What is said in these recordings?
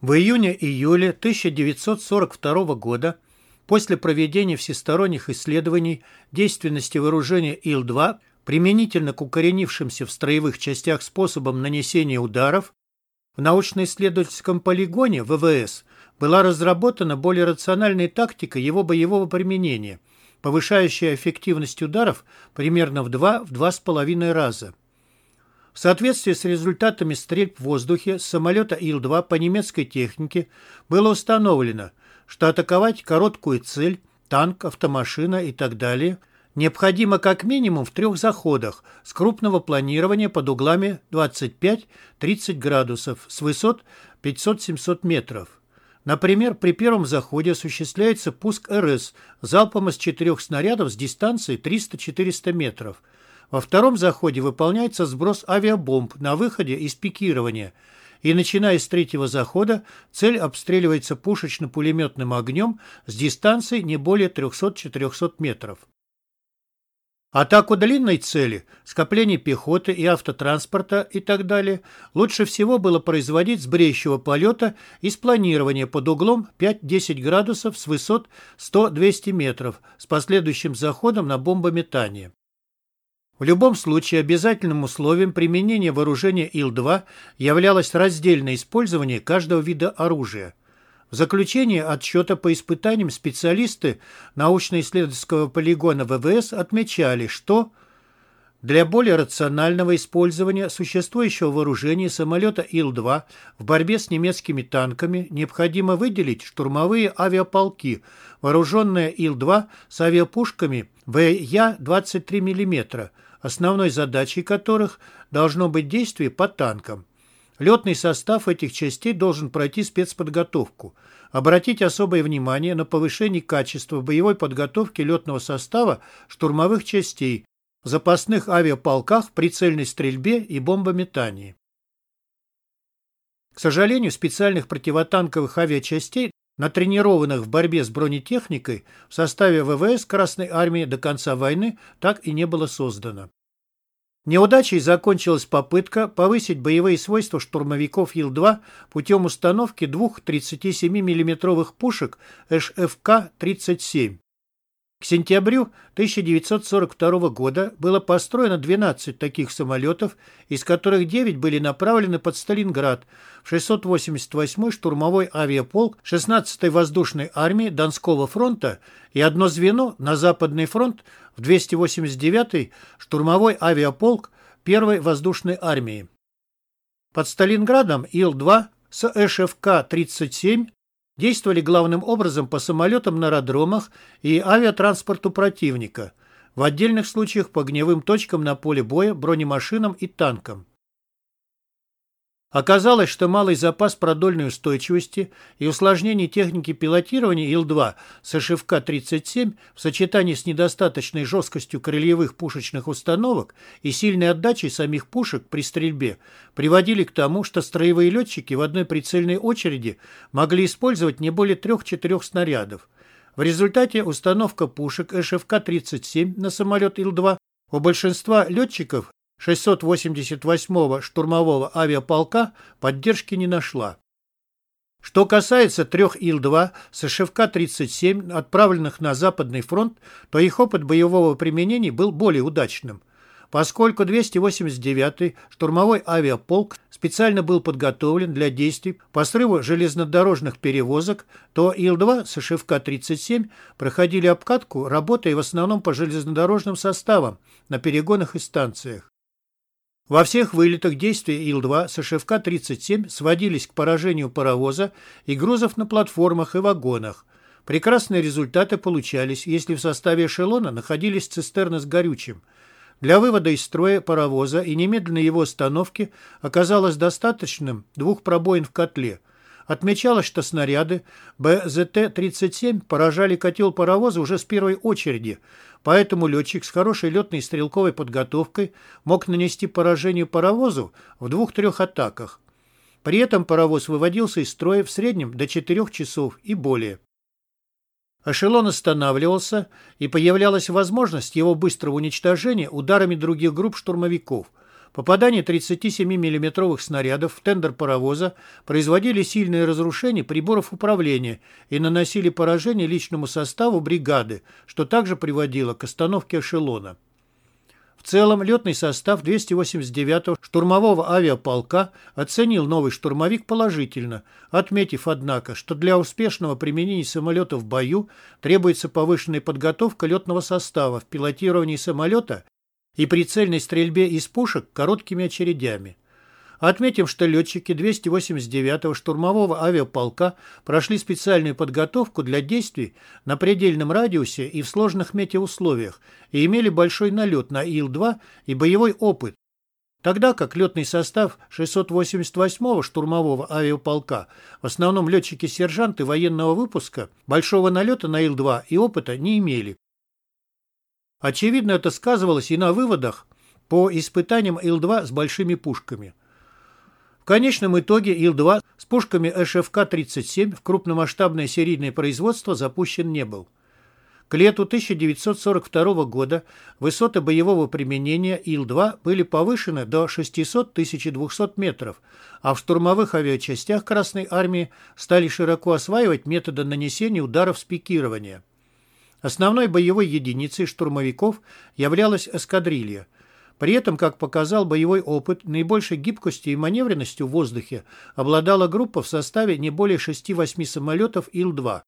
В июне-июле 1942 года, после проведения всесторонних исследований действенности вооружения Ил-2 применительно к укоренившимся в строевых частях способам нанесения ударов, в научно-исследовательском полигоне ВВС была разработана более рациональная тактика его боевого применения, повышающая эффективность ударов примерно в 2-2,5 раза. В соответствии с результатами стрельб в воздухе самолета Ил-2 по немецкой технике было установлено, что атаковать короткую цель, танк, автомашина и так далее необходимо как минимум в трех заходах с крупного планирования под углами 25-30 градусов с высот 500-700 метров. Например, при первом заходе осуществляется пуск РС залпом из четырех снарядов с дистанции 300-400 метров – во втором заходе выполняется сброс авиабомб на выходе из пикирования, и начиная с третьего захода цель обстреливается пушечно-пулеметным огнем с дистанции не более 300-400 метров. Атаку длинной цели, скопление пехоты и автотранспорта и так далее лучше всего было производить с бреющего полета и с планирования под углом 5-10 градусов с высот 100-200 метров с последующим заходом на бомбометание. В любом случае обязательным условием применения вооружения Ил-2 являлось раздельное использование каждого вида оружия. В заключение отчета по испытаниям специалисты научно-исследовательского полигона ВВС отмечали, что для более рационального использования существующего вооружения самолета Ил-2 в борьбе с немецкими танками необходимо выделить штурмовые авиаполки, вооруженные Ил-2 с авиапушками ВЯ-23 мм, основной задачей которых должно быть действие по танкам. Летный состав этих частей должен пройти спецподготовку. Обратить особое внимание на повышение качества боевой подготовки летного состава штурмовых частей, запасных авиаполках, прицельной стрельбе и бомбометании. К сожалению, специальных противотанковых авиачастей, натренированных в борьбе с бронетехникой, в составе ВВС Красной Армии до конца войны так и не было создано. Неудачей закончилась попытка повысить боевые свойства штурмовиков Ил-2 путем установки двух 37 миллиметровых пушек ШФК-37. К сентябрю 1942 года было построено 12 таких самолетов, из которых 9 были направлены под Сталинград в 688-й штурмовой авиаполк 16-й воздушной армии Донского фронта и одно звено на Западный фронт в 289-й штурмовой авиаполк 1-й воздушной армии. Под Сталинградом Ил-2 с ШФК-37 действовали главным образом по самолетам на аэродромах и авиатранспорту противника, в отдельных случаях по огневым точкам на поле боя, бронемашинам и танкам. Оказалось, что малый запас продольной устойчивости и усложнение техники пилотирования Ил-2 с ШФК-37 в сочетании с недостаточной жесткостью крыльевых пушечных установок и сильной отдачей самих пушек при стрельбе приводили к тому, что строевые летчики в одной прицельной очереди могли использовать не более трех-четырех снарядов. В результате установка пушек ШФК-37 на самолет Ил-2 у большинства летчиков 688-го штурмового авиаполка поддержки не нашла. Что касается трех Ил-2 с ШФК-37, отправленных на Западный фронт, то их опыт боевого применения был более удачным. Поскольку 289-й штурмовой авиаполк специально был подготовлен для действий по срыву железнодорожных перевозок, то Ил-2 с ШФК-37 проходили обкатку, работая в основном по железнодорожным составам на перегонах и станциях. Во всех вылетах действия Ил-2 с ШФК-37 сводились к поражению паровоза и грузов на платформах и вагонах. Прекрасные результаты получались, если в составе эшелона находились цистерны с горючим. Для вывода из строя паровоза и немедленной его остановки оказалось достаточным двух пробоин в котле – Отмечалось, что снаряды БЗТ-37 поражали котел паровоза уже с первой очереди, поэтому летчик с хорошей летной и стрелковой подготовкой мог нанести поражение паровозу в двух-трех атаках. При этом паровоз выводился из строя в среднем до 4 часов и более. Эшелон останавливался, и появлялась возможность его быстрого уничтожения ударами других групп штурмовиков – Попадание 37 миллиметровых снарядов в тендер паровоза производили сильные разрушения приборов управления и наносили поражение личному составу бригады, что также приводило к остановке эшелона. В целом, летный состав 289-го штурмового авиаполка оценил новый штурмовик положительно, отметив, однако, что для успешного применения самолета в бою требуется повышенная подготовка летного состава в пилотировании самолета и прицельной стрельбе из пушек короткими очередями. Отметим, что летчики 289-го штурмового авиаполка прошли специальную подготовку для действий на предельном радиусе и в сложных метеоусловиях и имели большой налет на Ил-2 и боевой опыт, тогда как летный состав 688-го штурмового авиаполка, в основном летчики-сержанты военного выпуска, большого налета на Ил-2 и опыта не имели. Очевидно, это сказывалось и на выводах по испытаниям Ил-2 с большими пушками. В конечном итоге Ил-2 с пушками ШФК-37 в крупномасштабное серийное производство запущен не был. К лету 1942 года высоты боевого применения Ил-2 были повышены до 600-1200 метров, а в штурмовых авиачастях Красной Армии стали широко осваивать методы нанесения ударов с пикирования. Основной боевой единицей штурмовиков являлась эскадрилья. При этом, как показал боевой опыт, наибольшей гибкостью и маневренностью в воздухе обладала группа в составе не более 6-8 самолетов Ил-2.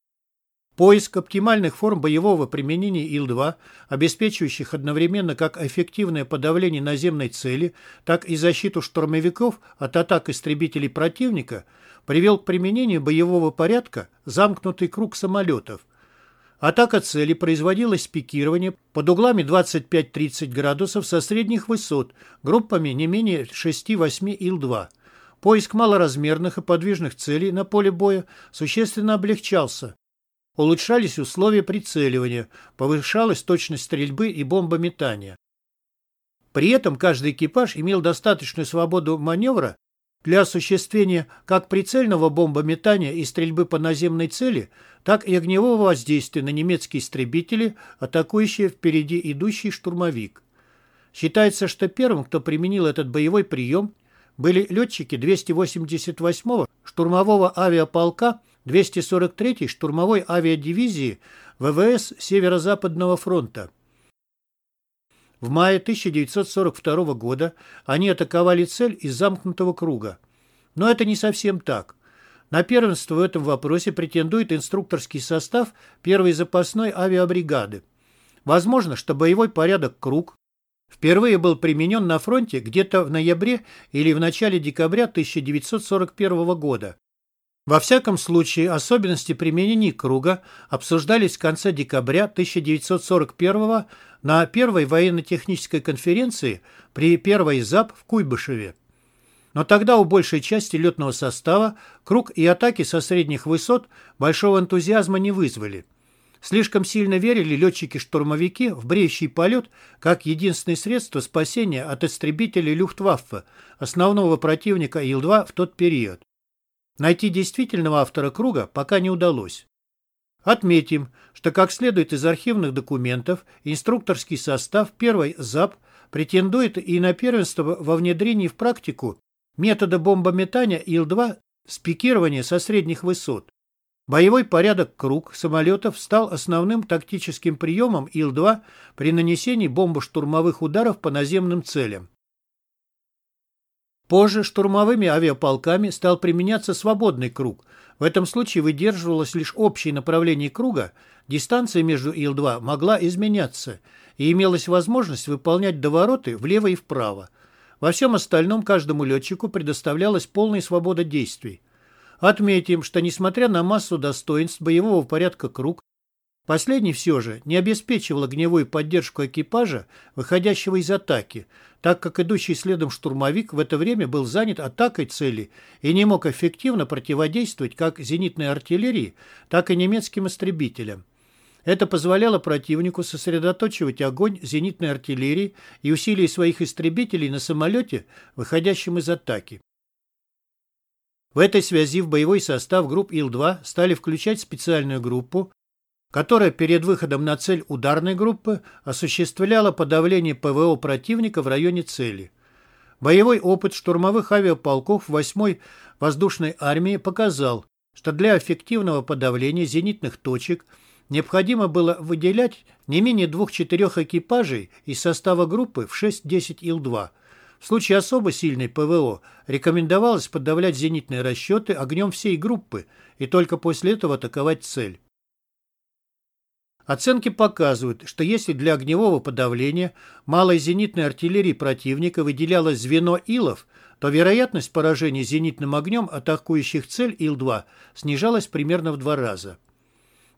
Поиск оптимальных форм боевого применения Ил-2, обеспечивающих одновременно как эффективное подавление наземной цели, так и защиту штурмовиков от атак истребителей противника, привел к применению боевого порядка замкнутый круг самолетов, Атака цели производилась с пикирования под углами 25-30 градусов со средних высот, группами не менее 6-8 Ил-2. Поиск малоразмерных и подвижных целей на поле боя существенно облегчался. Улучшались условия прицеливания, повышалась точность стрельбы и бомбометания. При этом каждый экипаж имел достаточную свободу маневра для осуществления как прицельного бомбометания и стрельбы по наземной цели, так и огневого воздействия на немецкие истребители, атакующие впереди идущий штурмовик. Считается, что первым, кто применил этот боевой прием, были летчики 288-го штурмового авиаполка 243-й штурмовой авиадивизии ВВС Северо-Западного фронта. В мае 1942 года они атаковали цель из замкнутого круга. Но это не совсем так. На первенство в этом вопросе претендует инструкторский состав первой запасной авиабригады. Возможно, что боевой порядок «Круг» впервые был применен на фронте где-то в ноябре или в начале декабря 1941 года. Во всяком случае, особенности применения круга обсуждались в конце декабря 1941 на первой военно-технической конференции при первой ЗАП в Куйбышеве. Но тогда у большей части летного состава круг и атаки со средних высот большого энтузиазма не вызвали. Слишком сильно верили летчики-штурмовики в бреющий полет как единственное средство спасения от истребителей Люфтваффе, основного противника Ил-2 в тот период. Найти действительного автора круга пока не удалось. Отметим, что, как следует из архивных документов, инструкторский состав первой ЗАП претендует и на первенство во внедрении в практику метода бомбометания Ил-2 с пикирования со средних высот. Боевой порядок «Круг» самолетов стал основным тактическим приемом Ил-2 при нанесении бомбо-штурмовых ударов по наземным целям. Позже штурмовыми авиаполками стал применяться свободный круг. В этом случае выдерживалось лишь общее направление круга, дистанция между Ил-2 могла изменяться, и имелась возможность выполнять довороты влево и вправо. Во всем остальном каждому летчику предоставлялась полная свобода действий. Отметим, что несмотря на массу достоинств боевого порядка круг, Последний все же не обеспечивал огневую поддержку экипажа, выходящего из атаки, так как идущий следом штурмовик в это время был занят атакой цели и не мог эффективно противодействовать как зенитной артиллерии, так и немецким истребителям. Это позволяло противнику сосредоточивать огонь зенитной артиллерии и усилий своих истребителей на самолете, выходящем из атаки. В этой связи в боевой состав групп Ил-2 стали включать специальную группу, которая перед выходом на цель ударной группы осуществляла подавление ПВО противника в районе цели. Боевой опыт штурмовых авиаполков 8-й воздушной армии показал, что для эффективного подавления зенитных точек необходимо было выделять не менее двух-четырех экипажей из состава группы в 6-10 Ил-2. В случае особо сильной ПВО рекомендовалось подавлять зенитные расчеты огнем всей группы и только после этого атаковать цель. Оценки показывают, что если для огневого подавления малой зенитной артиллерии противника выделялось звено Илов, то вероятность поражения зенитным огнем атакующих цель Ил-2 снижалась примерно в два раза.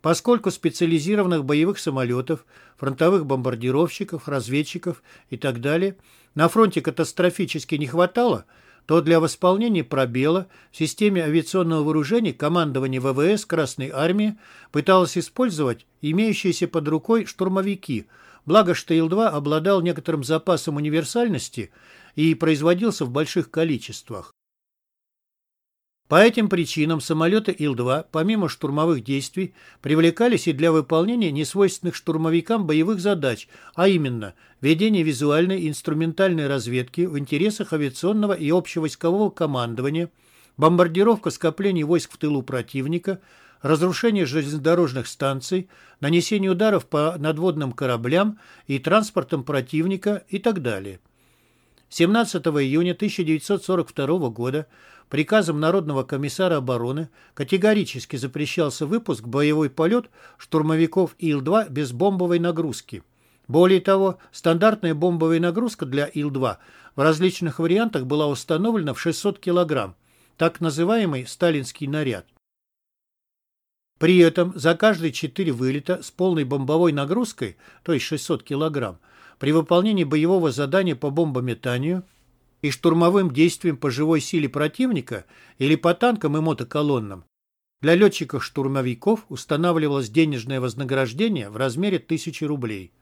Поскольку специализированных боевых самолетов, фронтовых бомбардировщиков, разведчиков и так далее на фронте катастрофически не хватало – то для восполнения пробела в системе авиационного вооружения командование ВВС Красной Армии пыталось использовать имеющиеся под рукой штурмовики, благо что Ил-2 обладал некоторым запасом универсальности и производился в больших количествах. По этим причинам самолеты Ил-2, помимо штурмовых действий, привлекались и для выполнения несвойственных штурмовикам боевых задач, а именно ведение визуальной и инструментальной разведки в интересах авиационного и общевойскового командования, бомбардировка скоплений войск в тылу противника, разрушение железнодорожных станций, нанесение ударов по надводным кораблям и транспортам противника и так далее. 17 июня 1942 года приказом Народного комиссара обороны категорически запрещался выпуск боевой полет штурмовиков Ил-2 без бомбовой нагрузки. Более того, стандартная бомбовая нагрузка для Ил-2 в различных вариантах была установлена в 600 кг, так называемый сталинский наряд. При этом за каждые 4 вылета с полной бомбовой нагрузкой, то есть 600 кг, при выполнении боевого задания по бомбометанию и штурмовым действиям по живой силе противника или по танкам и мотоколоннам, для летчиков-штурмовиков устанавливалось денежное вознаграждение в размере 1000 рублей.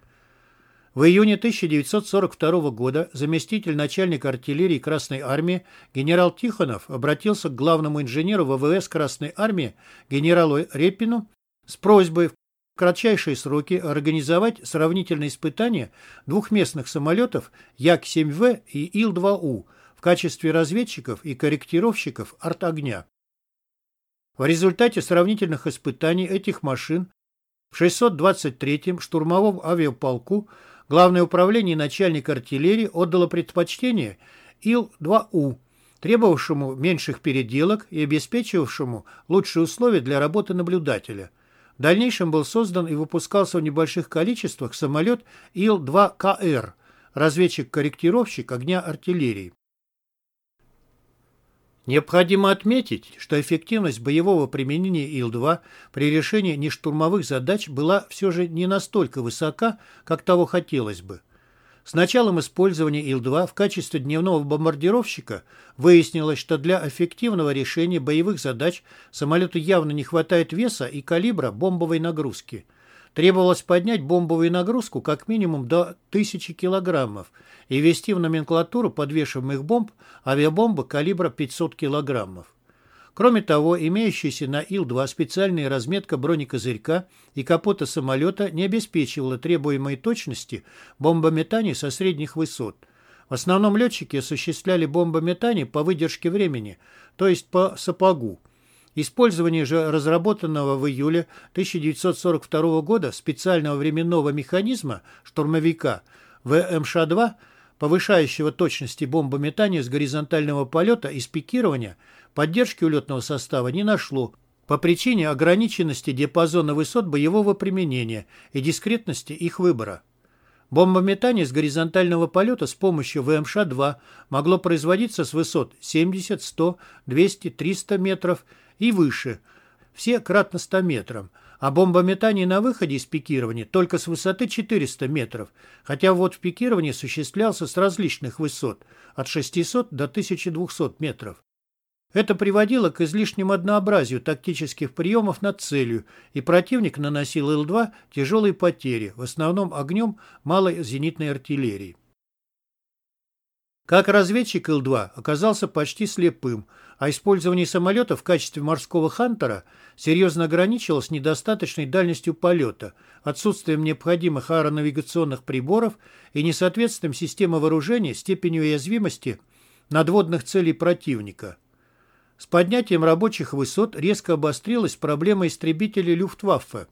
В июне 1942 года заместитель начальника артиллерии Красной Армии генерал Тихонов обратился к главному инженеру ВВС Красной Армии генералу Репину с просьбой в кратчайшие сроки организовать сравнительные испытания двухместных самолетов Як-7В и Ил-2У в качестве разведчиков и корректировщиков арт-огня. В результате сравнительных испытаний этих машин в 623-м штурмовом авиаполку Главное управление и начальник артиллерии отдало предпочтение Ил-2У, требовавшему меньших переделок и обеспечивавшему лучшие условия для работы наблюдателя – в дальнейшем был создан и выпускался в небольших количествах самолет Ил-2КР, разведчик-корректировщик огня артиллерии. Необходимо отметить, что эффективность боевого применения Ил-2 при решении нештурмовых задач была все же не настолько высока, как того хотелось бы. С началом использования Ил-2 в качестве дневного бомбардировщика выяснилось, что для эффективного решения боевых задач самолету явно не хватает веса и калибра бомбовой нагрузки. Требовалось поднять бомбовую нагрузку как минимум до 1000 килограммов и ввести в номенклатуру подвешиваемых бомб авиабомбы калибра 500 килограммов. Кроме того, имеющаяся на Ил-2 специальная разметка бронекозырька и капота самолета не обеспечивала требуемой точности бомбометания со средних высот. В основном летчики осуществляли бомбометание по выдержке времени, то есть по сапогу. Использование же разработанного в июле 1942 года специального временного механизма штурмовика ВМШ-2, повышающего точности бомбометания с горизонтального полета и спикирования, поддержки у летного состава не нашло по причине ограниченности диапазона высот боевого применения и дискретности их выбора. Бомбометание с горизонтального полета с помощью ВМШ-2 могло производиться с высот 70, 100, 200, 300 метров и выше, все кратно 100 метрам, а бомбометание на выходе из пикирования только с высоты 400 метров, хотя вот в пикировании осуществлялся с различных высот, от 600 до 1200 метров. Это приводило к излишнему однообразию тактических приемов над целью, и противник наносил Ил-2 тяжелые потери, в основном огнем малой зенитной артиллерии. Как разведчик Ил-2 оказался почти слепым, а использование самолета в качестве морского хантера серьезно ограничивалось недостаточной дальностью полета, отсутствием необходимых аэронавигационных приборов и несоответствием системы вооружения степени уязвимости надводных целей противника. С поднятием рабочих высот резко обострилась проблема истребителей Люфтваффе.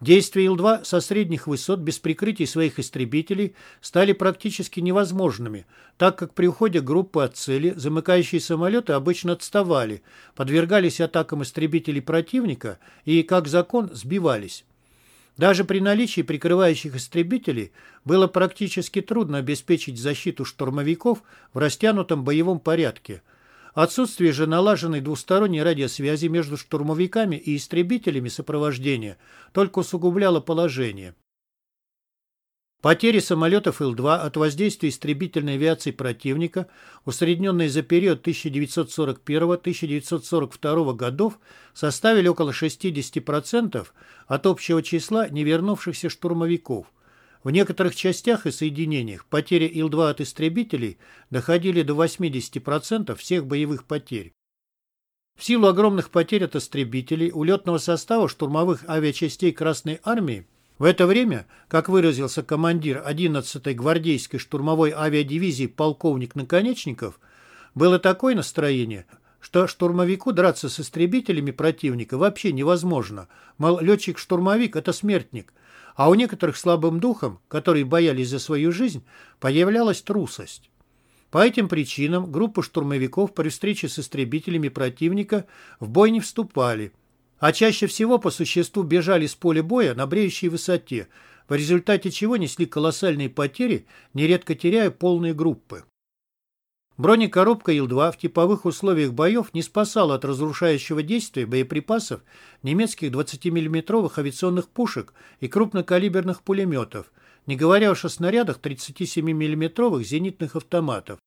Действия Ил-2 со средних высот без прикрытия своих истребителей стали практически невозможными, так как при уходе группы от цели замыкающие самолеты обычно отставали, подвергались атакам истребителей противника и, как закон, сбивались. Даже при наличии прикрывающих истребителей было практически трудно обеспечить защиту штурмовиков в растянутом боевом порядке – Отсутствие же налаженной двусторонней радиосвязи между штурмовиками и истребителями сопровождения только усугубляло положение. Потери самолетов Ил-2 от воздействия истребительной авиации противника, усредненные за период 1941-1942 годов, составили около 60% от общего числа невернувшихся штурмовиков. В некоторых частях и соединениях потери Ил-2 от истребителей доходили до 80% всех боевых потерь. В силу огромных потерь от истребителей улетного состава штурмовых авиачастей Красной Армии в это время, как выразился командир 11-й гвардейской штурмовой авиадивизии полковник Наконечников, было такое настроение, что штурмовику драться с истребителями противника вообще невозможно. Мол, летчик-штурмовик – это смертник – а у некоторых слабым духом, которые боялись за свою жизнь, появлялась трусость. По этим причинам группы штурмовиков при встрече с истребителями противника в бой не вступали, а чаще всего по существу бежали с поля боя на бреющей высоте, в результате чего несли колоссальные потери, нередко теряя полные группы. Бронекоробка Ил-2 в типовых условиях боев не спасала от разрушающего действия боеприпасов немецких 20 миллиметровых авиационных пушек и крупнокалиберных пулеметов, не говоря уж о снарядах 37 миллиметровых зенитных автоматов.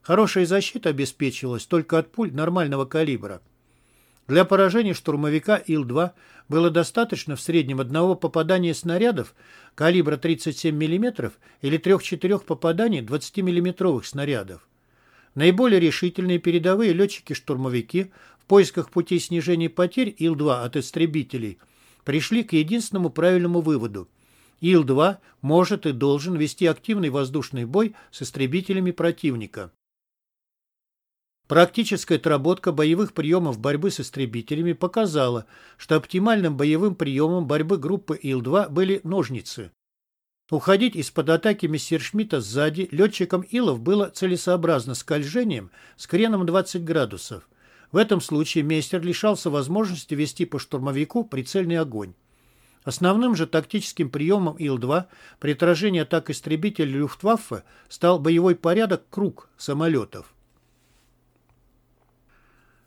Хорошая защита обеспечивалась только от пуль нормального калибра. Для поражения штурмовика Ил-2 было достаточно в среднем одного попадания снарядов калибра 37 мм или 3-4 попаданий 20 миллиметровых снарядов. Наиболее решительные передовые летчики-штурмовики в поисках путей снижения потерь Ил-2 от истребителей пришли к единственному правильному выводу. Ил-2 может и должен вести активный воздушный бой с истребителями противника. Практическая отработка боевых приемов борьбы с истребителями показала, что оптимальным боевым приемом борьбы группы Ил-2 были ножницы. Уходить из-под атаки мессершмитта сзади летчикам Илов было целесообразно скольжением с креном 20 градусов. В этом случае мейстер лишался возможности вести по штурмовику прицельный огонь. Основным же тактическим приемом Ил-2 при отражении атак истребителей Люфтваффе стал боевой порядок «Круг» самолетов.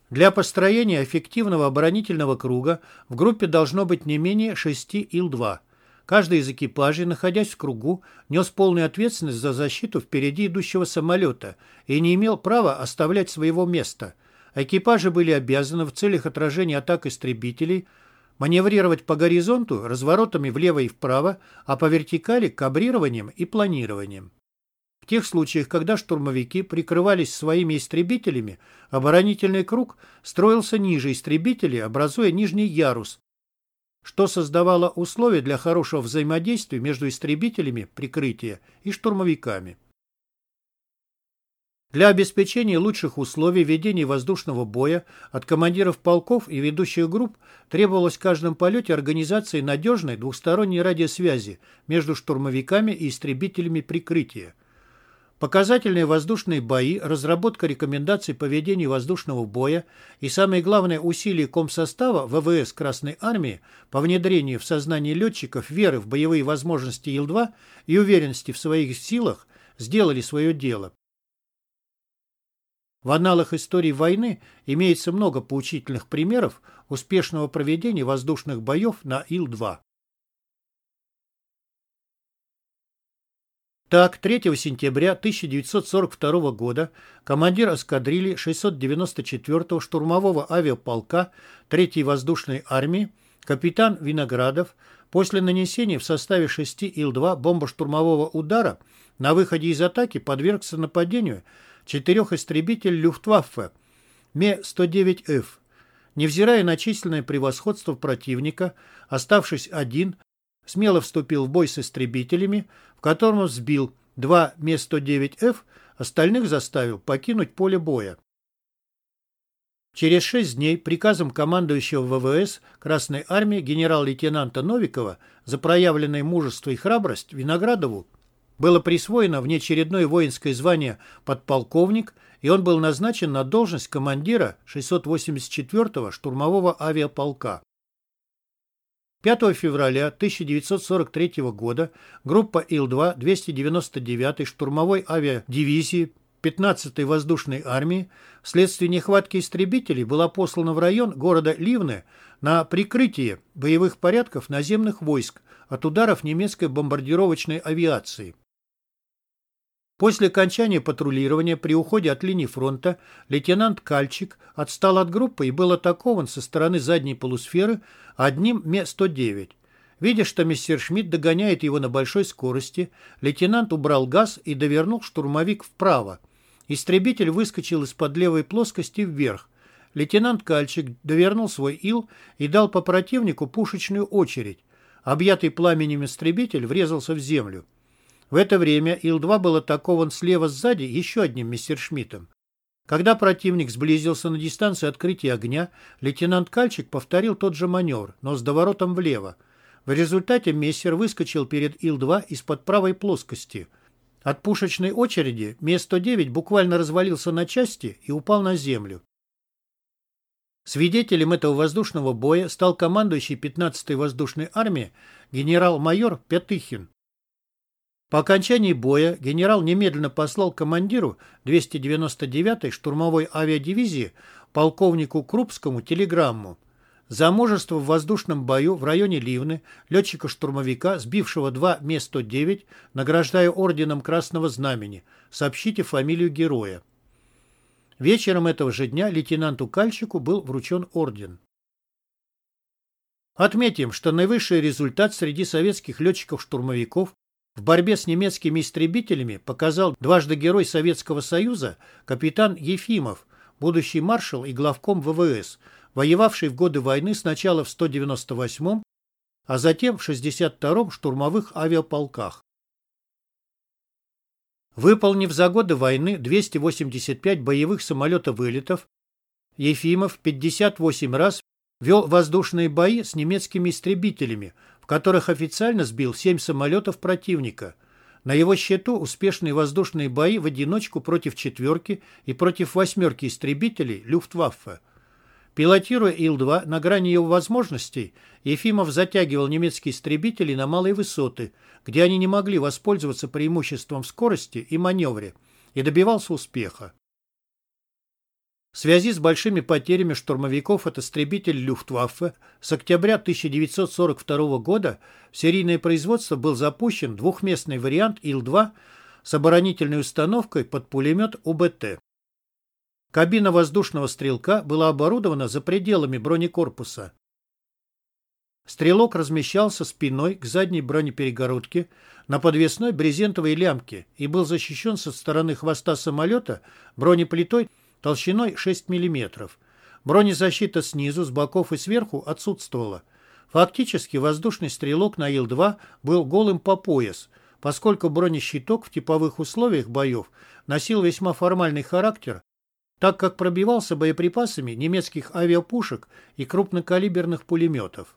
Для построения эффективного оборонительного круга в группе должно быть не менее 6 Ил-2. Каждый из экипажей, находясь в кругу, нес полную ответственность за защиту впереди идущего самолета и не имел права оставлять своего места. Экипажи были обязаны в целях отражения атак истребителей маневрировать по горизонту разворотами влево и вправо, а по вертикали – кабрированием и планированием. В тех случаях, когда штурмовики прикрывались своими истребителями, оборонительный круг строился ниже истребителей, образуя нижний ярус, что создавало условия для хорошего взаимодействия между истребителями прикрытия и штурмовиками. Для обеспечения лучших условий ведения воздушного боя от командиров полков и ведущих групп требовалось в каждом полете организации надежной двухсторонней радиосвязи между штурмовиками и истребителями прикрытия – Показательные воздушные бои, разработка рекомендаций по ведению воздушного боя и, самое главное, усилия комсостава ВВС Красной Армии по внедрению в сознание летчиков веры в боевые возможности Ил-2 и уверенности в своих силах сделали свое дело. В аналах истории войны имеется много поучительных примеров успешного проведения воздушных боев на Ил-2. Так, 3 сентября 1942 года командир эскадрильи 694-го штурмового авиаполка 3-й воздушной армии капитан Виноградов после нанесения в составе 6 Ил-2 бомбо-штурмового удара на выходе из атаки подвергся нападению четырех истребителей Люфтваффе Ме-109Ф. Невзирая на численное превосходство противника, оставшись один, смело вступил в бой с истребителями, в котором сбил два Ме-109Ф, остальных заставил покинуть поле боя. Через шесть дней приказом командующего ВВС Красной Армии генерал-лейтенанта Новикова за проявленное мужество и храбрость Виноградову было присвоено внеочередное воинское звание подполковник, и он был назначен на должность командира 684-го штурмового авиаполка. 5 февраля 1943 года группа Ил-2 299-й штурмовой авиадивизии 15-й воздушной армии вследствие нехватки истребителей была послана в район города Ливны на прикрытие боевых порядков наземных войск от ударов немецкой бомбардировочной авиации. После окончания патрулирования при уходе от линии фронта лейтенант Кальчик отстал от группы и был атакован со стороны задней полусферы одним Ме-109. Видя, что мистер Шмидт догоняет его на большой скорости, лейтенант убрал газ и довернул штурмовик вправо. Истребитель выскочил из-под левой плоскости вверх. Лейтенант Кальчик довернул свой ил и дал по противнику пушечную очередь. Объятый пламенем истребитель врезался в землю. В это время Ил-2 был атакован слева сзади еще одним мессершмиттом. Когда противник сблизился на дистанцию открытия огня, лейтенант Кальчик повторил тот же маневр, но с доворотом влево. В результате мессер выскочил перед Ил-2 из-под правой плоскости. От пушечной очереди Ме-109 буквально развалился на части и упал на землю. Свидетелем этого воздушного боя стал командующий 15-й воздушной армией генерал-майор Пятыхин. По окончании боя генерал немедленно послал командиру 299-й штурмовой авиадивизии полковнику Крупскому телеграмму. За мужество в воздушном бою в районе Ливны летчика-штурмовика, сбившего два Ме-109, награждая орденом Красного Знамени, сообщите фамилию героя. Вечером этого же дня лейтенанту Кальчику был вручен орден. Отметим, что наивысший результат среди советских летчиков-штурмовиков в борьбе с немецкими истребителями показал дважды герой Советского Союза капитан Ефимов, будущий маршал и главком ВВС, воевавший в годы войны сначала в 198-м, а затем в 62-м штурмовых авиаполках. Выполнив за годы войны 285 боевых самолетов-вылетов, Ефимов 58 раз вел воздушные бои с немецкими истребителями, которых официально сбил семь самолетов противника. На его счету успешные воздушные бои в одиночку против четверки и против восьмерки истребителей Люфтваффе. Пилотируя Ил-2 на грани его возможностей, Ефимов затягивал немецкие истребители на малые высоты, где они не могли воспользоваться преимуществом скорости и маневре, и добивался успеха. В связи с большими потерями штурмовиков от истребителей Люфтваффе с октября 1942 года в серийное производство был запущен двухместный вариант Ил-2 с оборонительной установкой под пулемет УБТ. Кабина воздушного стрелка была оборудована за пределами бронекорпуса. Стрелок размещался спиной к задней бронеперегородке на подвесной брезентовой лямке и был защищен со стороны хвоста самолета бронеплитой толщиной 6 мм. Бронезащита снизу, с боков и сверху отсутствовала. Фактически воздушный стрелок на Ил-2 был голым по пояс, поскольку бронещиток в типовых условиях боев носил весьма формальный характер, так как пробивался боеприпасами немецких авиапушек и крупнокалиберных пулеметов.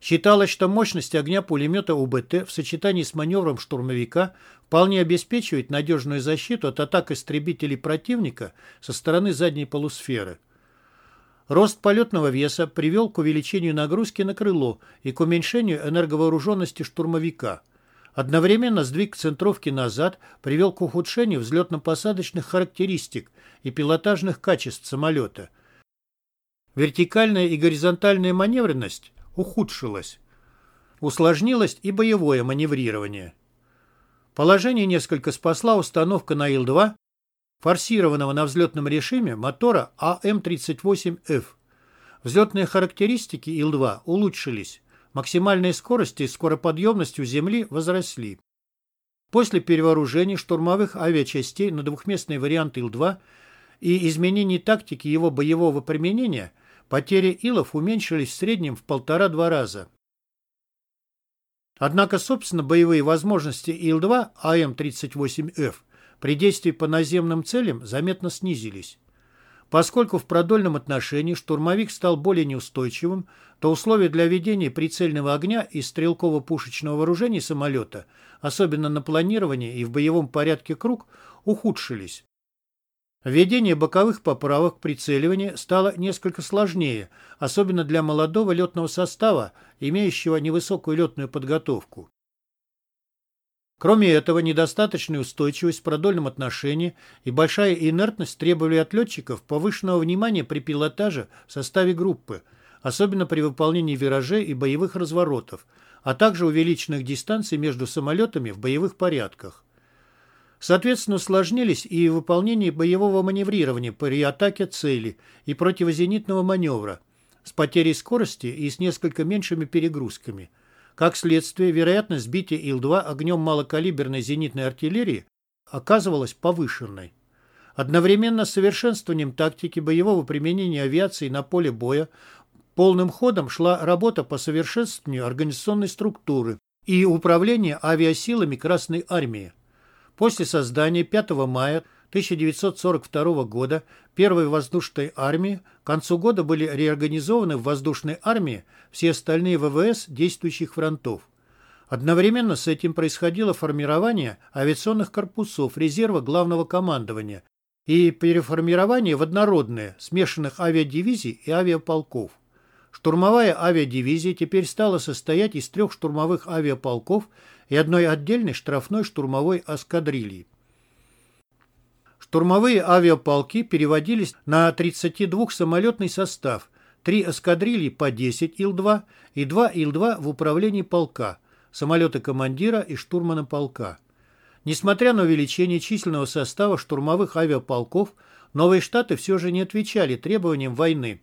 Считалось, что мощность огня пулемета УБТ в сочетании с маневром штурмовика вполне обеспечивает надежную защиту от атак истребителей противника со стороны задней полусферы. Рост полетного веса привел к увеличению нагрузки на крыло и к уменьшению энерговооруженности штурмовика. Одновременно сдвиг центровки назад привел к ухудшению взлетно-посадочных характеристик и пилотажных качеств самолета. Вертикальная и горизонтальная маневренность ухудшилось. Усложнилось и боевое маневрирование. Положение несколько спасла установка на Ил-2 форсированного на взлетном режиме мотора АМ-38Ф. Взлетные характеристики Ил-2 улучшились. Максимальные скорости и скороподъемность у Земли возросли. После перевооружения штурмовых авиачастей на двухместный вариант Ил-2 и изменений тактики его боевого применения Потери илов уменьшились в среднем в полтора-два раза. Однако, собственно, боевые возможности Ил-2 АМ-38Ф при действии по наземным целям заметно снизились. Поскольку в продольном отношении штурмовик стал более неустойчивым, то условия для ведения прицельного огня из стрелково-пушечного вооружения самолета, особенно на планировании и в боевом порядке круг, ухудшились. Введение боковых поправок прицеливания стало несколько сложнее, особенно для молодого летного состава, имеющего невысокую летную подготовку. Кроме этого, недостаточная устойчивость в продольном отношении и большая инертность требовали от летчиков повышенного внимания при пилотаже в составе группы, особенно при выполнении виражей и боевых разворотов, а также увеличенных дистанций между самолетами в боевых порядках. Соответственно, усложнились и выполнение боевого маневрирования при атаке цели и противозенитного маневра с потерей скорости и с несколько меньшими перегрузками. Как следствие, вероятность сбития Ил-2 огнем малокалиберной зенитной артиллерии оказывалась повышенной. Одновременно с совершенствованием тактики боевого применения авиации на поле боя полным ходом шла работа по совершенствованию организационной структуры и управления авиасилами Красной Армии. После создания 5 мая 1942 года первой воздушной армии к концу года были реорганизованы в воздушной армии все остальные ВВС действующих фронтов. Одновременно с этим происходило формирование авиационных корпусов резерва главного командования и переформирование в однородные смешанных авиадивизий и авиаполков. Штурмовая авиадивизия теперь стала состоять из трех штурмовых авиаполков и одной отдельной штрафной штурмовой эскадрильи. Штурмовые авиаполки переводились на 32-самолетный состав, три эскадрильи по 10 Ил-2 и два Ил-2 в управлении полка, самолеты командира и штурмана полка. Несмотря на увеличение численного состава штурмовых авиаполков, новые штаты все же не отвечали требованиям войны.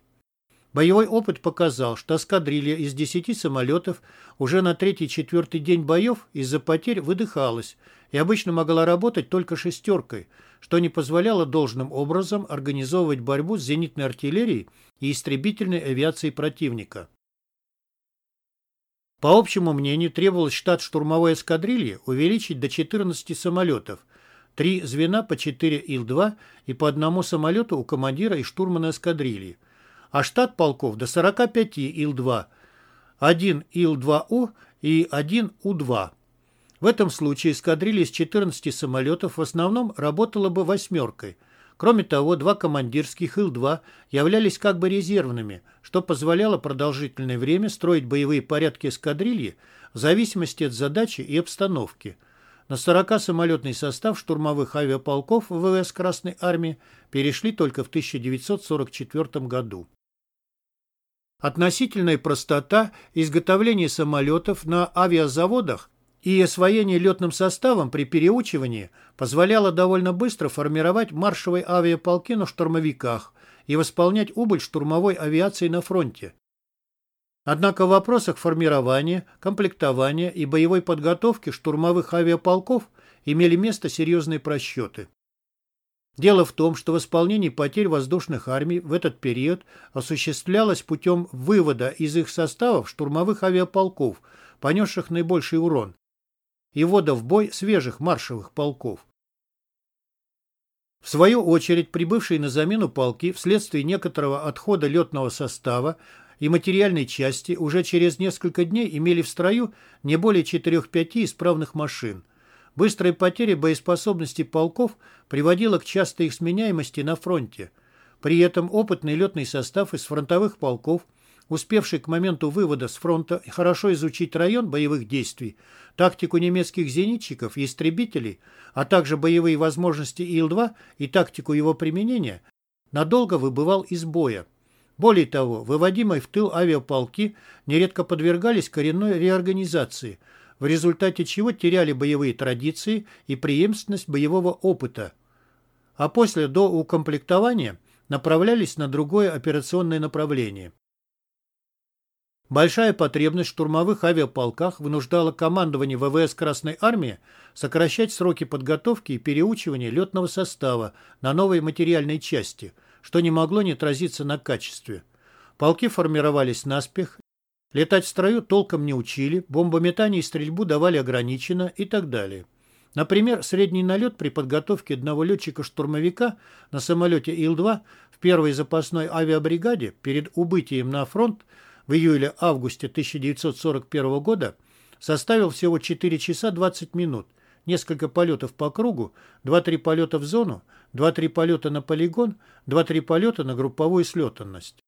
Боевой опыт показал, что эскадрилья из 10 самолетов уже на третий-четвертый день боев из-за потерь выдыхалась и обычно могла работать только шестеркой, что не позволяло должным образом организовывать борьбу с зенитной артиллерией и истребительной авиацией противника. По общему мнению, требовалось штат штурмовой эскадрильи увеличить до 14 самолетов, три звена по 4 Ил-2 и по одному самолету у командира и штурмана эскадрильи – а штат полков до 45 Ил-2, 1 Ил-2У и 1 У-2. В этом случае эскадрилья из 14 самолетов в основном работала бы восьмеркой. Кроме того, два командирских Ил-2 являлись как бы резервными, что позволяло продолжительное время строить боевые порядки эскадрильи в зависимости от задачи и обстановки. На 40-самолетный состав штурмовых авиаполков ВВС Красной Армии перешли только в 1944 году. Относительная простота изготовления самолетов на авиазаводах и освоение летным составом при переучивании позволяло довольно быстро формировать маршевые авиаполки на штурмовиках и восполнять убыль штурмовой авиации на фронте. Однако в вопросах формирования, комплектования и боевой подготовки штурмовых авиаполков имели место серьезные просчеты. Дело в том, что восполнение потерь воздушных армий в этот период осуществлялось путем вывода из их составов штурмовых авиаполков, понесших наибольший урон, и ввода в бой свежих маршевых полков. В свою очередь, прибывшие на замену полки вследствие некоторого отхода летного состава и материальной части уже через несколько дней имели в строю не более 4-5 исправных машин – Быстрая потеря боеспособности полков приводила к частой их сменяемости на фронте. При этом опытный летный состав из фронтовых полков, успевший к моменту вывода с фронта хорошо изучить район боевых действий, тактику немецких зенитчиков и истребителей, а также боевые возможности Ил-2 и тактику его применения, надолго выбывал из боя. Более того, выводимые в тыл авиаполки нередко подвергались коренной реорганизации – в результате чего теряли боевые традиции и преемственность боевого опыта, а после до укомплектования направлялись на другое операционное направление. Большая потребность в штурмовых авиаполках вынуждала командование ВВС Красной Армии сокращать сроки подготовки и переучивания летного состава на новой материальной части, что не могло не отразиться на качестве. Полки формировались наспех Летать в строю толком не учили, бомбометание и стрельбу давали ограниченно и так далее. Например, средний налет при подготовке одного летчика-штурмовика на самолете Ил-2 в первой запасной авиабригаде перед убытием на фронт в июле-августе 1941 года составил всего 4 часа 20 минут, несколько полетов по кругу, 2-3 полета в зону, 2-3 полета на полигон, 2-3 полета на групповую слетанность.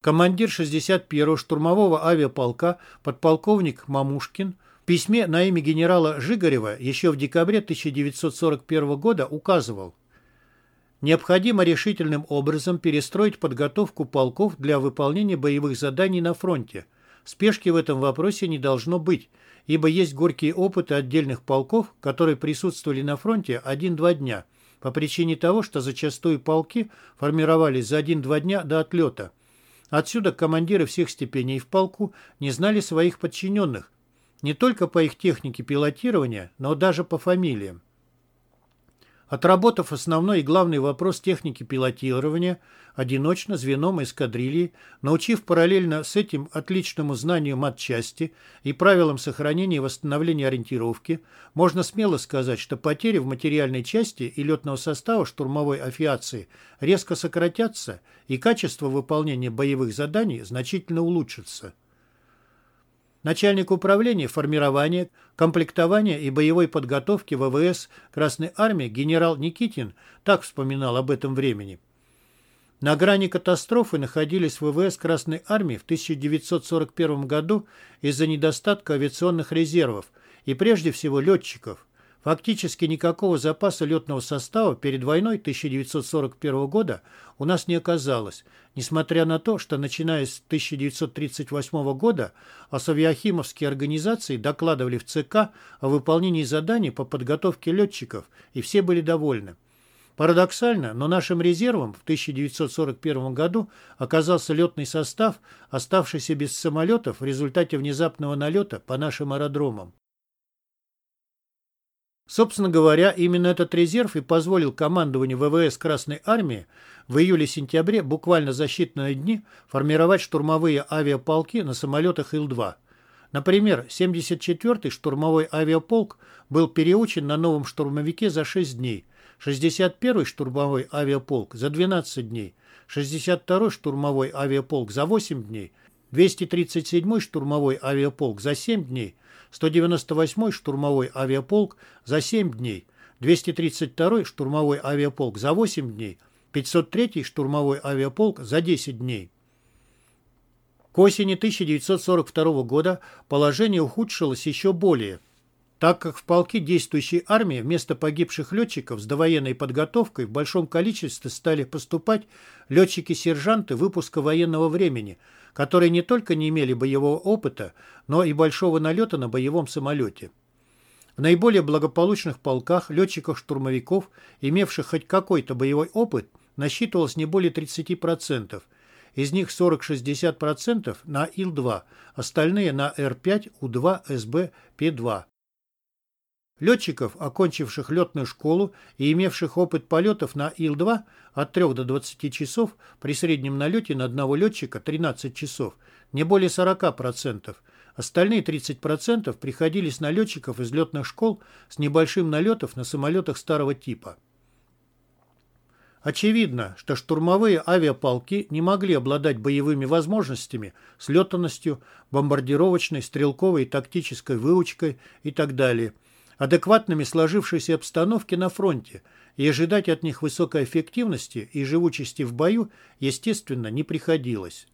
Командир 61-го штурмового авиаполка подполковник Мамушкин в письме на имя генерала Жигарева еще в декабре 1941 года указывал Необходимо решительным образом перестроить подготовку полков для выполнения боевых заданий на фронте. Спешки в этом вопросе не должно быть, ибо есть горькие опыты отдельных полков, которые присутствовали на фронте 1-2 дня, по причине того, что зачастую полки формировались за 1-2 дня до отлета. Отсюда командиры всех степеней в полку не знали своих подчиненных, не только по их технике пилотирования, но даже по фамилиям. Отработав основной и главный вопрос техники пилотирования, одиночно, звеном эскадрильи, научив параллельно с этим отличному знанию матчасти и правилам сохранения и восстановления ориентировки, можно смело сказать, что потери в материальной части и летного состава штурмовой авиации резко сократятся и качество выполнения боевых заданий значительно улучшится. Начальник управления формирования, комплектования и боевой подготовки ВВС Красной Армии генерал Никитин так вспоминал об этом времени. На грани катастрофы находились ВВС Красной Армии в 1941 году из-за недостатка авиационных резервов и прежде всего летчиков. Фактически никакого запаса летного состава перед войной 1941 года у нас не оказалось, несмотря на то, что начиная с 1938 года асавиахимовские организации докладывали в ЦК о выполнении заданий по подготовке летчиков, и все были довольны. Парадоксально, но нашим резервом в 1941 году оказался летный состав, оставшийся без самолетов в результате внезапного налета по нашим аэродромам. Собственно говоря, именно этот резерв и позволил командованию ВВС Красной Армии в июле-сентябре, буквально за считанные дни, формировать штурмовые авиаполки на самолетах Ил-2. Например, 74-й штурмовой авиаполк был переучен на новом штурмовике за 6 дней, 61-й штурмовой авиаполк за 12 дней, 62-й штурмовой авиаполк за 8 дней, 237-й штурмовой авиаполк за 7 дней, 198-й штурмовой авиаполк за 7 дней, 232-й штурмовой авиаполк за 8 дней, 503-й штурмовой авиаполк за 10 дней. К осени 1942 года положение ухудшилось еще более, так как в полки действующей армии вместо погибших летчиков с довоенной подготовкой в большом количестве стали поступать летчики-сержанты выпуска военного времени – которые не только не имели боевого опыта, но и большого налета на боевом самолете. В наиболее благополучных полках летчиков-штурмовиков, имевших хоть какой-то боевой опыт, насчитывалось не более 30%. Из них 40-60% на Ил-2, остальные на Р-5, У-2, СБ, П-2. Летчиков, окончивших летную школу и имевших опыт полетов на Ил-2 от 3 до 20 часов, при среднем налете на одного летчика 13 часов, не более 40%. Остальные 30% приходились на летчиков из летных школ с небольшим налетов на самолетах старого типа. Очевидно, что штурмовые авиаполки не могли обладать боевыми возможностями, слетанностью, бомбардировочной, стрелковой и тактической выучкой и так далее – адекватными сложившейся обстановке на фронте, и ожидать от них высокой эффективности и живучести в бою, естественно, не приходилось.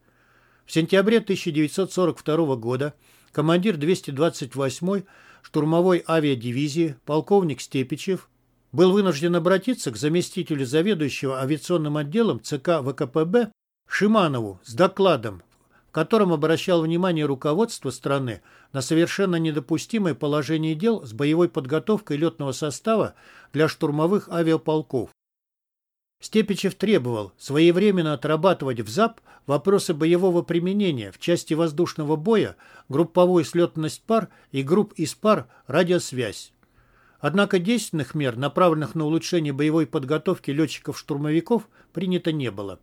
В сентябре 1942 года командир 228-й штурмовой авиадивизии полковник Степичев был вынужден обратиться к заместителю заведующего авиационным отделом ЦК ВКПБ Шиманову с докладом, котором обращал внимание руководство страны на совершенно недопустимое положение дел с боевой подготовкой летного состава для штурмовых авиаполков. Степичев требовал своевременно отрабатывать в ЗАП вопросы боевого применения в части воздушного боя, групповую слетность пар и групп из пар радиосвязь. Однако действенных мер, направленных на улучшение боевой подготовки летчиков-штурмовиков, принято не было.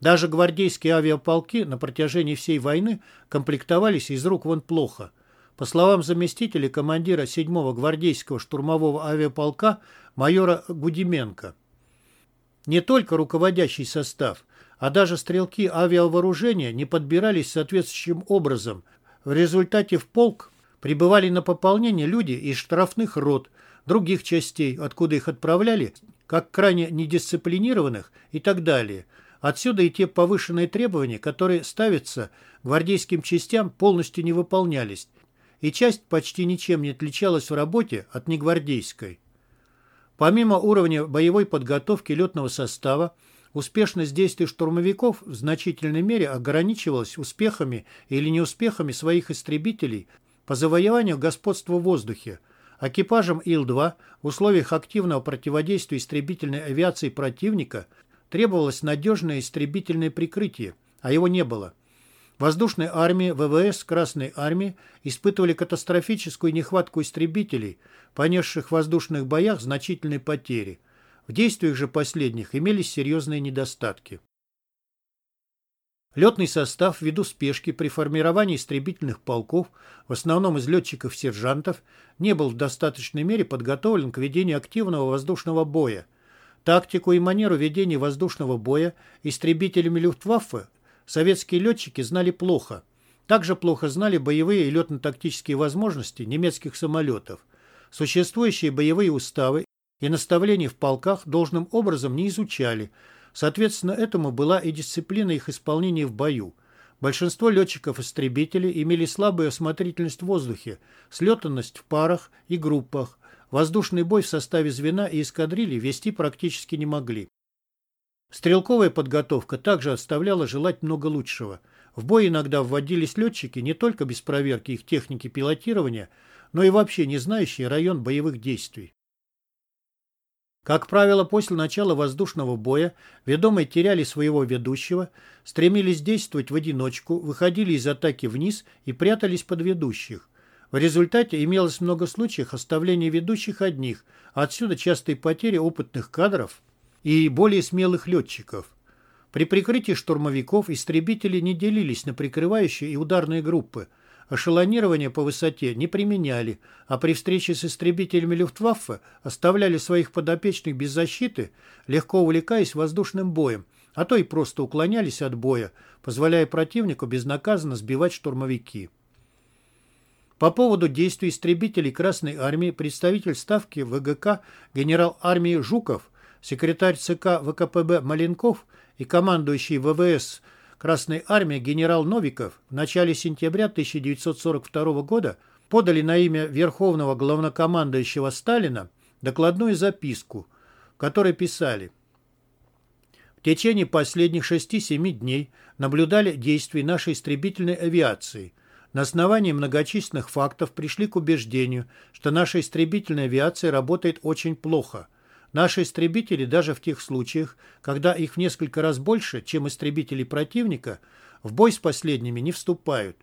Даже гвардейские авиаполки на протяжении всей войны комплектовались из рук вон плохо. По словам заместителя командира 7-го гвардейского штурмового авиаполка майора Гудименко, не только руководящий состав, а даже стрелки авиавооружения не подбирались соответствующим образом. В результате в полк прибывали на пополнение люди из штрафных рот, других частей, откуда их отправляли, как крайне недисциплинированных и так далее. Отсюда и те повышенные требования, которые ставятся гвардейским частям, полностью не выполнялись, и часть почти ничем не отличалась в работе от негвардейской. Помимо уровня боевой подготовки летного состава, успешность действий штурмовиков в значительной мере ограничивалась успехами или неуспехами своих истребителей по завоеванию господства в воздухе. Экипажам Ил-2 в условиях активного противодействия истребительной авиации противника требовалось надежное истребительное прикрытие, а его не было. Воздушной армии, ВВС Красной армии испытывали катастрофическую нехватку истребителей, понесших в воздушных боях значительные потери. В действиях же последних имелись серьезные недостатки. Летный состав ввиду спешки при формировании истребительных полков, в основном из летчиков-сержантов, не был в достаточной мере подготовлен к ведению активного воздушного боя. Тактику и манеру ведения воздушного боя истребителями Люфтваффе советские летчики знали плохо. Также плохо знали боевые и летно-тактические возможности немецких самолетов. Существующие боевые уставы и наставления в полках должным образом не изучали – Соответственно, этому была и дисциплина их исполнения в бою. Большинство летчиков-истребителей имели слабую осмотрительность в воздухе, слетанность в парах и группах. Воздушный бой в составе звена и эскадрильи вести практически не могли. Стрелковая подготовка также оставляла желать много лучшего. В бой иногда вводились летчики не только без проверки их техники пилотирования, но и вообще не знающие район боевых действий. Как правило, после начала воздушного боя ведомые теряли своего ведущего, стремились действовать в одиночку, выходили из атаки вниз и прятались под ведущих. В результате имелось много случаев оставления ведущих одних, отсюда частые потери опытных кадров и более смелых летчиков. При прикрытии штурмовиков истребители не делились на прикрывающие и ударные группы – Эшелонирование по высоте не применяли, а при встрече с истребителями Люфтваффе оставляли своих подопечных без защиты, легко увлекаясь воздушным боем, а то и просто уклонялись от боя, позволяя противнику безнаказанно сбивать штурмовики. По поводу действий истребителей Красной Армии представитель Ставки ВГК генерал армии Жуков, секретарь ЦК ВКПБ Маленков и командующий ВВС Красной армии генерал Новиков в начале сентября 1942 года подали на имя Верховного главнокомандующего Сталина докладную записку, в которой писали «В течение последних 6-7 дней наблюдали действия нашей истребительной авиации. На основании многочисленных фактов пришли к убеждению, что наша истребительная авиация работает очень плохо – Наши истребители даже в тех случаях, когда их в несколько раз больше, чем истребители противника, в бой с последними не вступают.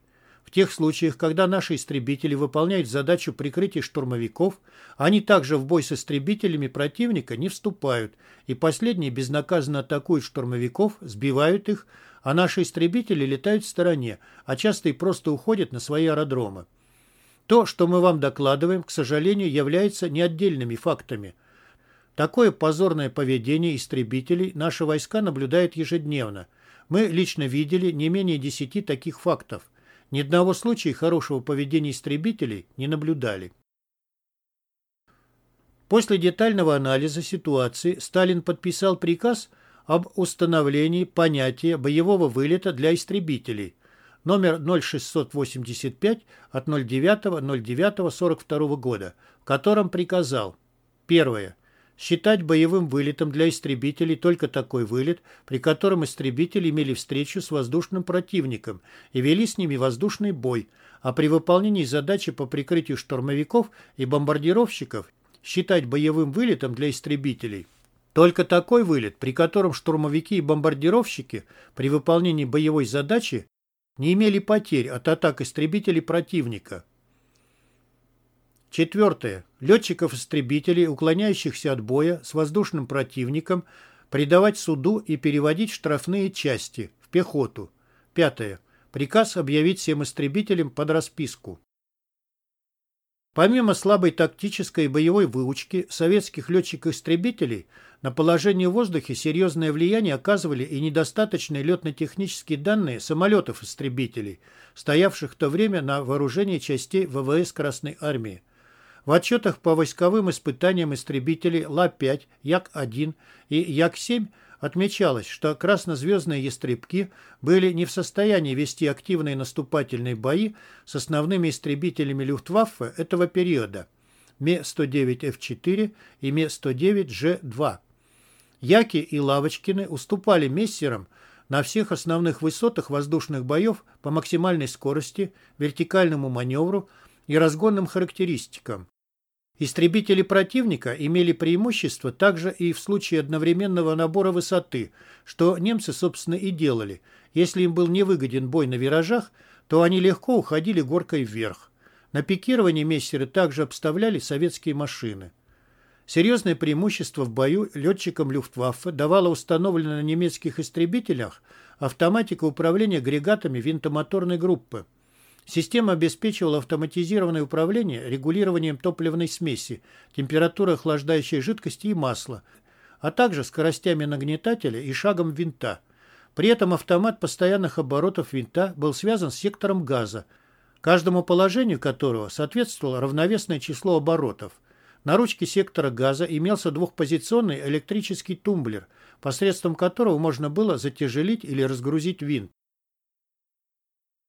В тех случаях, когда наши истребители выполняют задачу прикрытия штурмовиков, они также в бой с истребителями противника не вступают, и последние безнаказанно атакуют штурмовиков, сбивают их, а наши истребители летают в стороне, а часто и просто уходят на свои аэродромы. То, что мы вам докладываем, к сожалению, является не отдельными фактами – Такое позорное поведение истребителей наши войска наблюдают ежедневно. Мы лично видели не менее десяти таких фактов. Ни одного случая хорошего поведения истребителей не наблюдали. После детального анализа ситуации Сталин подписал приказ об установлении понятия боевого вылета для истребителей. Номер 0685 от 09.09.42 года, в котором приказал. Первое. Считать боевым вылетом для истребителей только такой вылет, при котором истребители имели встречу с воздушным противником и вели с ними воздушный бой, а при выполнении задачи по прикрытию штурмовиков и бомбардировщиков считать боевым вылетом для истребителей только такой вылет, при котором штурмовики и бомбардировщики при выполнении боевой задачи не имели потерь от атак истребителей противника. Четвертое. Летчиков-истребителей, уклоняющихся от боя с воздушным противником, предавать суду и переводить штрафные части в пехоту. Пятое. Приказ объявить всем истребителям под расписку. Помимо слабой тактической боевой выучки советских летчиков-истребителей, на положение в воздухе серьезное влияние оказывали и недостаточные летно-технические данные самолетов-истребителей, стоявших в то время на вооружении частей ВВС Красной Армии. В отчетах по войсковым испытаниям истребителей Ла-5, Як-1 и Як-7 отмечалось, что краснозвездные «Ястребки» были не в состоянии вести активные наступательные бои с основными истребителями Люфтваффе этого периода Ме-109Ф4 и Ме-109Ж2. Яки и Лавочкины уступали мессерам на всех основных высотах воздушных боев по максимальной скорости, вертикальному маневру и разгонным характеристикам. Истребители противника имели преимущество также и в случае одновременного набора высоты, что немцы, собственно, и делали. Если им был невыгоден бой на виражах, то они легко уходили горкой вверх. На пикировании мессеры также обставляли советские машины. Серьезное преимущество в бою летчикам Люфтваффе давала установленная на немецких истребителях автоматика управления агрегатами винтомоторной группы. Система обеспечивала автоматизированное управление регулированием топливной смеси, температуры охлаждающей жидкости и масла, а также скоростями нагнетателя и шагом винта. При этом автомат постоянных оборотов винта был связан с сектором газа, каждому положению которого соответствовало равновесное число оборотов. На ручке сектора газа имелся двухпозиционный электрический тумблер, посредством которого можно было затяжелить или разгрузить винт.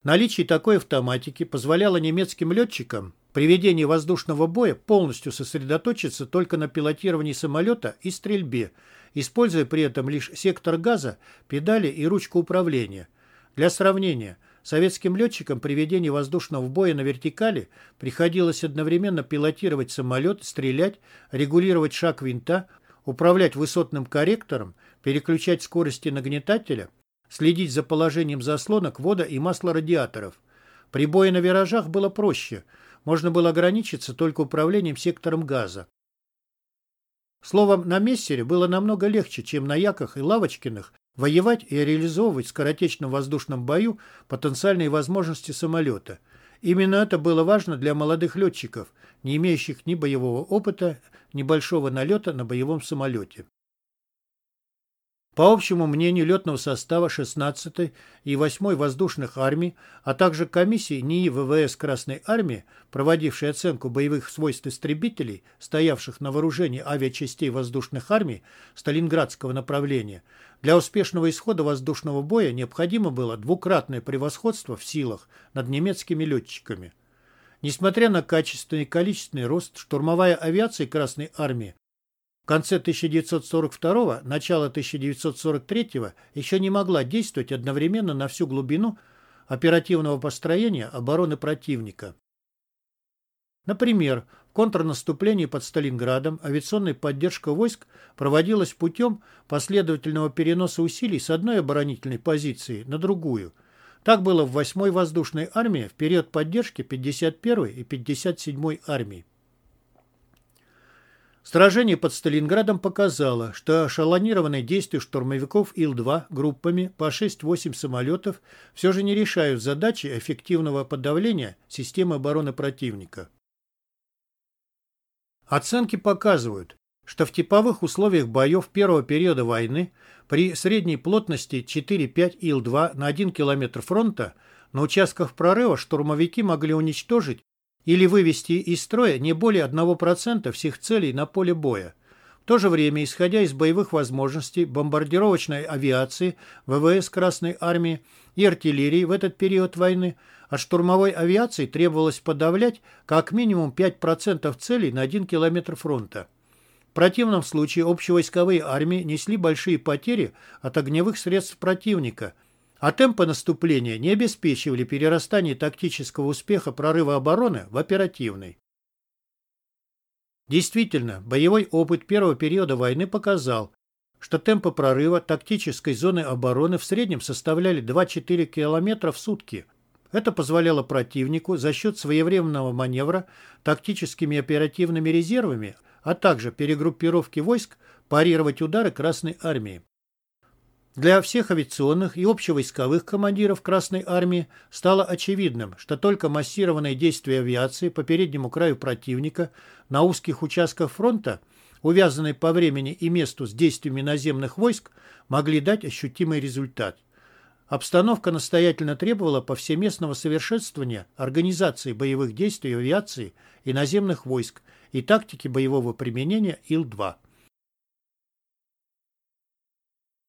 Наличие такой автоматики позволяло немецким летчикам при ведении воздушного боя полностью сосредоточиться только на пилотировании самолета и стрельбе, используя при этом лишь сектор газа, педали и ручку управления. Для сравнения, советским летчикам при ведении воздушного боя на вертикали приходилось одновременно пилотировать самолет, стрелять, регулировать шаг винта, управлять высотным корректором, переключать скорости нагнетателя, следить за положением заслонок, вода и масла радиаторов. При бое на виражах было проще. Можно было ограничиться только управлением сектором газа. Словом, на Мессере было намного легче, чем на Яках и Лавочкиных, воевать и реализовывать в скоротечном воздушном бою потенциальные возможности самолета. Именно это было важно для молодых летчиков, не имеющих ни боевого опыта, ни большого налета на боевом самолете. По общему мнению летного состава 16-й и 8-й воздушных армий, а также комиссии НИИ ВВС Красной Армии, проводившей оценку боевых свойств истребителей, стоявших на вооружении авиачастей воздушных армий Сталинградского направления, для успешного исхода воздушного боя необходимо было двукратное превосходство в силах над немецкими летчиками. Несмотря на качественный и количественный рост, штурмовая авиация Красной Армии в конце 1942 начало 1943 еще не могла действовать одновременно на всю глубину оперативного построения обороны противника. Например, в контрнаступлении под Сталинградом авиационная поддержка войск проводилась путем последовательного переноса усилий с одной оборонительной позиции на другую. Так было в 8-й воздушной армии в период поддержки 51-й и 57-й армии. Сражение под Сталинградом показало, что ошалонированные действия штурмовиков Ил-2 группами по 6-8 самолетов все же не решают задачи эффективного подавления системы обороны противника. Оценки показывают, что в типовых условиях боев первого периода войны при средней плотности 4-5 Ил-2 на 1 км фронта на участках прорыва штурмовики могли уничтожить или вывести из строя не более 1% всех целей на поле боя. В то же время, исходя из боевых возможностей бомбардировочной авиации ВВС Красной Армии и артиллерии в этот период войны, от штурмовой авиации требовалось подавлять как минимум 5% целей на 1 километр фронта. В противном случае общевойсковые армии несли большие потери от огневых средств противника, а темпы наступления не обеспечивали перерастание тактического успеха прорыва обороны в оперативный. Действительно, боевой опыт первого периода войны показал, что темпы прорыва тактической зоны обороны в среднем составляли 2-4 км в сутки. Это позволяло противнику за счет своевременного маневра тактическими оперативными резервами, а также перегруппировки войск парировать удары Красной Армии. Для всех авиационных и общевойсковых командиров Красной Армии стало очевидным, что только массированные действия авиации по переднему краю противника на узких участках фронта, увязанные по времени и месту с действиями наземных войск, могли дать ощутимый результат. Обстановка настоятельно требовала повсеместного совершенствования организации боевых действий авиации и наземных войск и тактики боевого применения Ил-2.